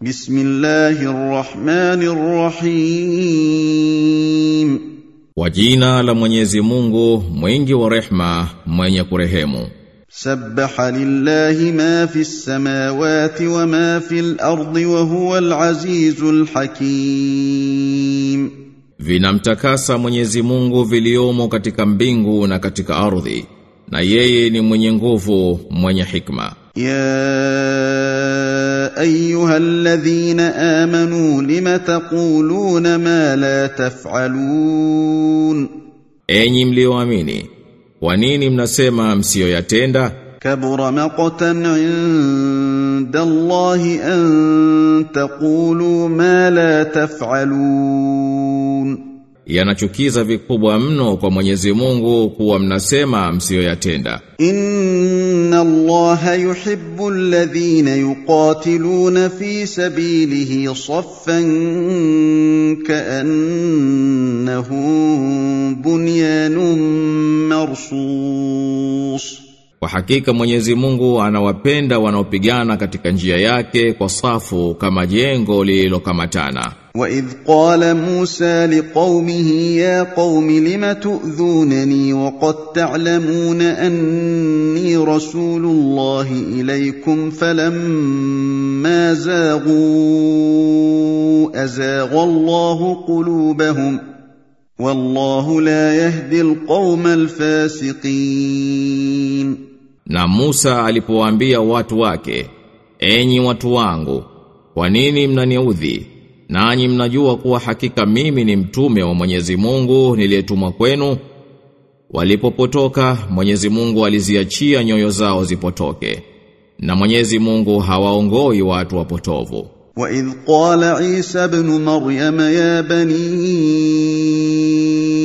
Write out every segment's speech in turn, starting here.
بسم الله الرحمن الرحيم Kwa jina la Mwenyezi Mungu, mwingi wa rehma, mwenye kurehemu. سبح لله ما في السماوات وما في الارض وهو العزيز الحكيم Vinamtakasa Mwenyezi Mungu viliomo katika mbingu na katika ardhi, na yeye ni mwenye nguvu, mwenye hikma. يا ايها الذين امنوا لم تقولون ما لا تفعلون Enyi mlioamini, kwa nini mnasema msiyoyatenda? كبر مقتا عند الله ان تقولوا ما لا تفعلون yanachukiza vikubwa mno kwa Mwenyezi Mungu kuwa mnasema msiyoyatenda. Inna Allaha yuhibbu alladhina yuqatiluna fi sabilihi saffan ka'annahum bunyanun marsus kwa hakika Mwenyezi Mungu anawapenda wanaopigana katika njia yake kwa safu kama jengo lililokamatana. Wa idh qala Musa liqaumihi ya qaumi lima tu'dhunani wa qad ta'lamuna anni rasulullahi ilaykum falamma zaghu azagha Allahu qulubahum wallahu la yahdi alqauma alfasiqin Na Musa alipowaambia watu wake, enyi watu wangu, kwa nini mnaniudhi? Nanyi mnajua kuwa hakika mimi ni mtume wa Mwenyezi Mungu niliyetumwa kwenu. Walipopotoka, Mwenyezi Mungu aliziachia nyoyo zao zipotoke. Na Mwenyezi Mungu hawaongoi watu wapotovu. واذ قال عيسى ابن مريم يا بني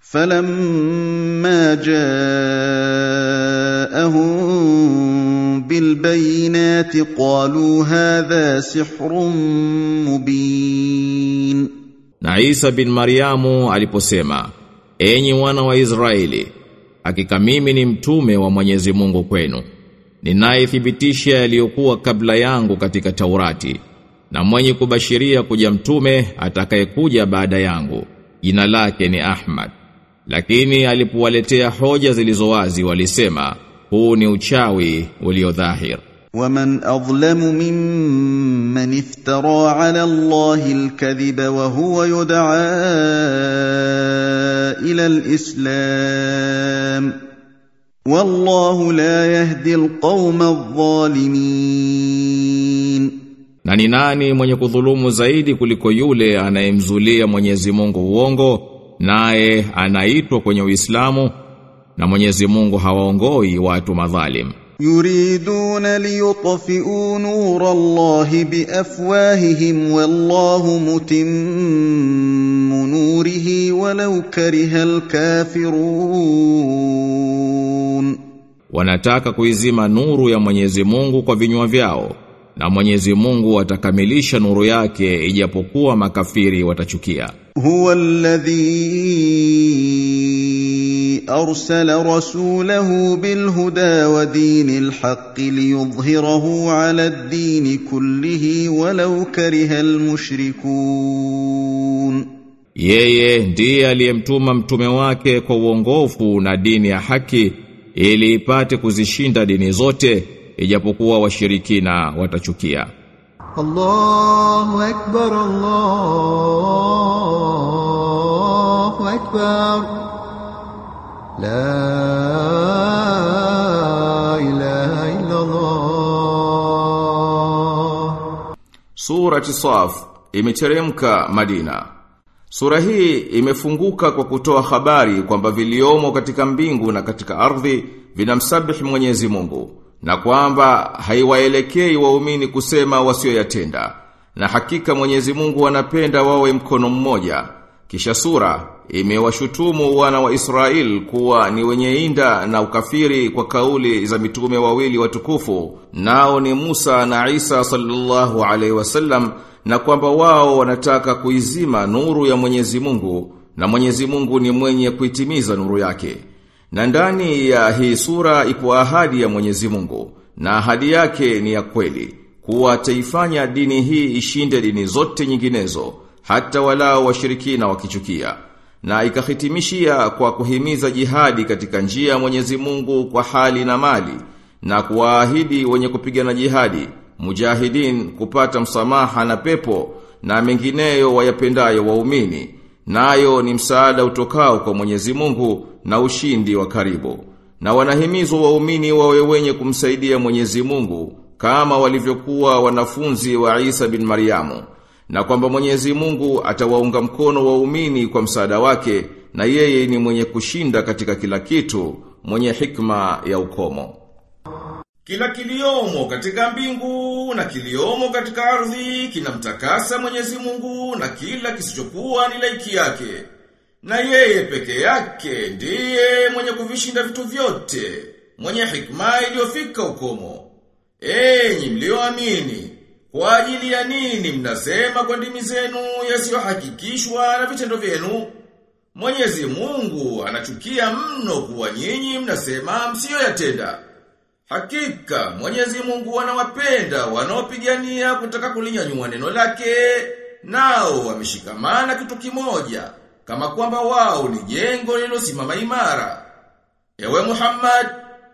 فلما جاءهم بالبينات قالوا هذا سحر مبين Na Isa bin Mariamu aliposema, enyi wana wa Israeli, hakika mimi ni mtume wa Mwenyezi Mungu kwenu. Ninayethibitisha yaliyokuwa kabla yangu katika Taurati, na mwenye kubashiria kuja mtume atakayekuja baada yangu. Jina lake ni Ahmad. Lakini alipowaletea hoja zilizowazi walisema, huu ni uchawi uliodhahir. ومن اظلم ممن افترى على الله الكذب وهو يدعى الى الاسلام والله لا يهدي القوم الظالمين Na ni nani mwenye kudhulumu zaidi kuliko yule anayemzulia Mwenyezi Mungu uongo naye anaitwa kwenye Uislamu na Mwenyezi Mungu hawaongoi watu madhalim. Yuriduna liyutfi'u nurallahi biafwahihim wallahu mutimmu nurihi walau karihal kafirun wanataka kuizima nuru ya Mwenyezi Mungu kwa vinywa vyao na Mwenyezi Mungu atakamilisha nuru yake ijapokuwa makafiri watachukia. هو الذي ارسل رسوله بالهدى ودين الحق ليظهره على الدين كله ولو كره المشركون Yeye ndiye aliyemtuma mtume wake kwa uongofu na dini ya haki ili ipate kuzishinda dini zote ijapokuwa washirikina watachukia. الله أكبر الله أكبر لا إله إلا الله Surati Saf imeteremka Madina. Sura hii imefunguka kwa kutoa habari kwamba viliomo katika mbingu na katika ardhi vinamsabihi Mwenyezi Mungu na kwamba haiwaelekei waumini kusema wasioyatenda na hakika Mwenyezi Mungu anapenda wawe mkono mmoja. Kisha sura imewashutumu wana wa Israel kuwa ni wenye inda na ukafiri kwa kauli za mitume wawili watukufu, nao ni Musa na Isa sallallahu alaihi wasallam na kwamba wao wanataka kuizima nuru ya Mwenyezi Mungu na Mwenyezi Mungu ni mwenye kuitimiza nuru yake. Na ndani ya hii sura ipo ahadi ya Mwenyezi Mungu na ahadi yake ni ya kweli kuwa taifanya dini hii ishinde dini zote nyinginezo hata walao washirikina wakichukia na ikahitimishia kwa kuhimiza jihadi katika njia ya Mwenyezi Mungu kwa hali na mali na kuwaahidi wenye kupigana jihadi mujahidin kupata msamaha na pepo na mengineyo wayapendayo waumini nayo ni msaada utokao kwa Mwenyezi Mungu na ushindi wa karibu. Na wanahimizwa waumini wawe wenye kumsaidia Mwenyezi Mungu kama walivyokuwa wanafunzi wa Isa bin Mariamu na kwamba Mwenyezi Mungu atawaunga mkono waumini kwa msaada wake na yeye ni mwenye kushinda katika kila kitu mwenye hikma ya ukomo. Kila kiliomo katika mbingu na kiliomo katika ardhi kinamtakasa Mwenyezi Mungu na kila kisichokuwa ni laiki yake. Na yeye peke yake ndiye mwenye kuvishinda vitu vyote, mwenye hikma iliyofika ukomo. Enyi mlioamini, kwa ajili ya nini mnasema kwa ndimi zenu yasiyohakikishwa na vitendo vyenu? Mwenyezi Mungu anachukia mno kuwa nyinyi mnasema msiyoyatenda. Hakika Mwenyezi Mungu anawapenda wanaopigania kutaka kulinyanyua neno lake nao wameshikamana kitu kimoja kama kwamba wao ni jengo lililosimama imara. Ewe Muhammad,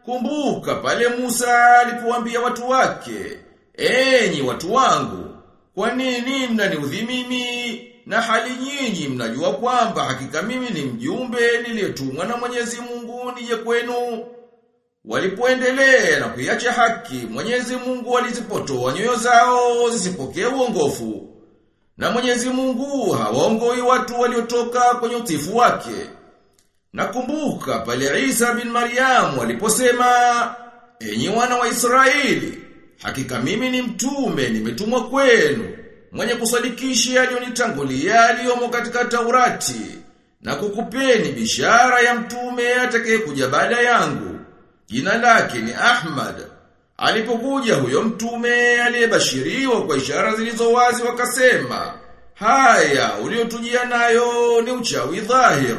kumbuka pale Musa alipowaambia watu wake, "Enyi watu wangu, kwa nini mnaniudhi mimi na hali nyinyi mnajua kwamba hakika mimi ni mjumbe niliyetumwa na Mwenyezi Mungu nije kwenu?" Walipoendelea na kuiacha haki, Mwenyezi Mungu alizipotoa nyoyo zao zisipokee uongofu. Na Mwenyezi Mungu hawaongoi watu waliotoka kwenye utifu wake. Nakumbuka pale Isa bin Maryamu aliposema, "Enyi wana wa Israeli, hakika mimi ni mtume nimetumwa kwenu, mwenye kusadikisha aliyonitangulia aliyomo katika Taurati, na kukupeni bishara ya mtume atakayekuja baada yangu." Jina lake ni Ahmad. Alipokuja huyo mtume aliyebashiriwa kwa ishara zilizowazi wakasema, "Haya uliotujia nayo ni uchawi dhahir."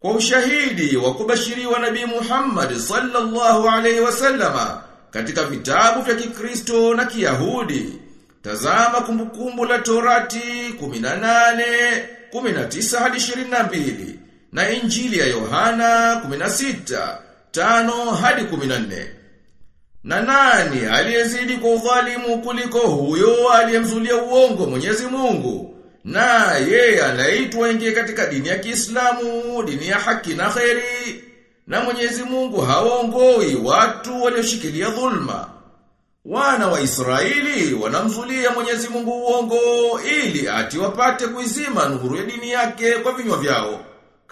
Kwa ushahidi wa kubashiriwa Nabii Muhammad sallallahu alaihi wasallama katika vitabu vya Kikristo na Kiyahudi. Tazama kumbukumbu la Torati 18, 19 hadi 22 na Injili ya Yohana 16 tano hadi kuminane. Na nani aliyezidi kwa udhalimu kuliko huyo aliyemzulia uongo Mwenyezi Mungu? Na yeye anaitwa ingie katika dini ya Kiislamu, dini ya haki na kheri. Na Mwenyezi Mungu haongoi watu walioshikilia dhulma. Wana wa Israeli wanamzulia Mwenyezi Mungu uongo ili ati wapate kuizima nuru ya dini yake kwa vinywa vyao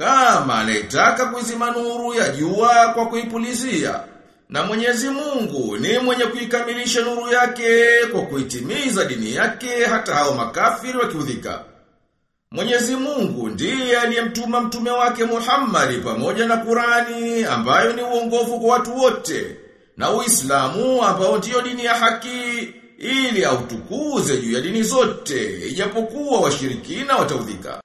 kama anayetaka kuizima nuru ya jua kwa kuipulizia. Na Mwenyezi Mungu ni mwenye kuikamilisha nuru yake kwa kuitimiza dini yake hata hao makafiri wakiudhika. Mwenyezi Mungu ndiye aliyemtuma mtume wake Muhammad pamoja na Kurani ambayo ni uongofu kwa watu wote na Uislamu ambao ndiyo dini ya haki ili autukuze juu ya dini zote ijapokuwa washirikina wataudhika.